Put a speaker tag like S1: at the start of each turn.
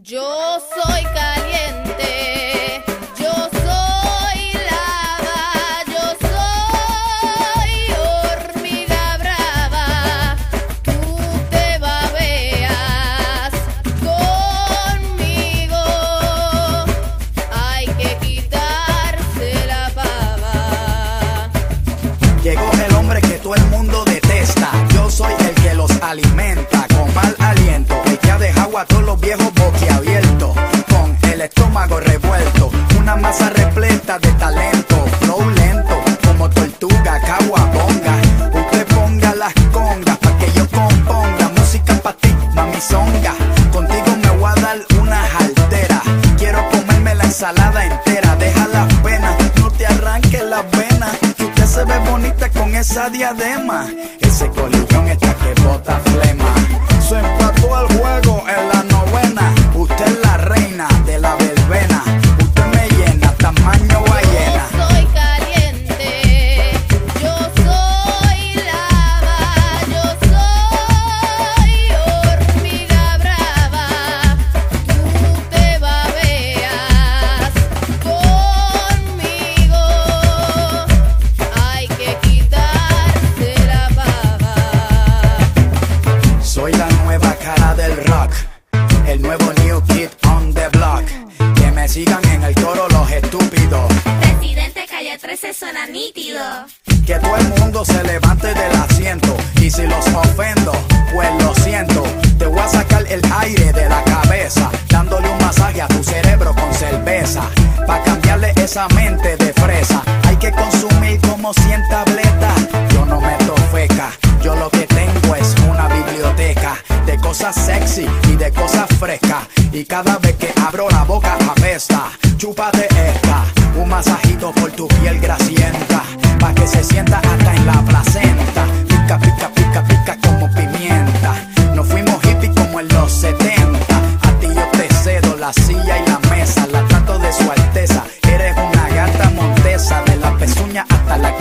S1: Yo soy
S2: todos los viejos boquiabiertos. Con el estómago revuelto. Una masa repleta de talento. Flow lento, como tortuga, caguabonga. Usted ponga las congas pa' que yo componga. Música pa' ti, mami zonga. Contigo me voy a dar una altera. Quiero comerme la ensalada entera. Deja las penas, no te arranques las venas. Que usted se ve bonita con esa diadema. Ese colillón está que bota sigan en el coro los estúpidos.
S3: Presidente Calle 13 suena nítido.
S2: Que todo el mundo se levante del asiento. Y si los ofendo, pues lo siento. Te voy a sacar el aire de la cabeza. Dándole un masaje a tu cerebro con cerveza. Pa' cambiarle esa mente de fresa. Hay que consumir como 100 tabletas. Yo no meto feca. Yo lo que tengo es una biblioteca de cosas sexy y de cosas frescas. Y cada vez que abro la boca a apesta. Chúpate esta Un masajito por tu piel grasienta. Pa' que se sienta hasta en la placenta. Pica, pica, pica, pica como pimienta. Nos fuimos hippies como en los 70 A ti yo te cedo la silla y la mesa. La trato de su alteza. Eres una gata montesa De la pezuña hasta la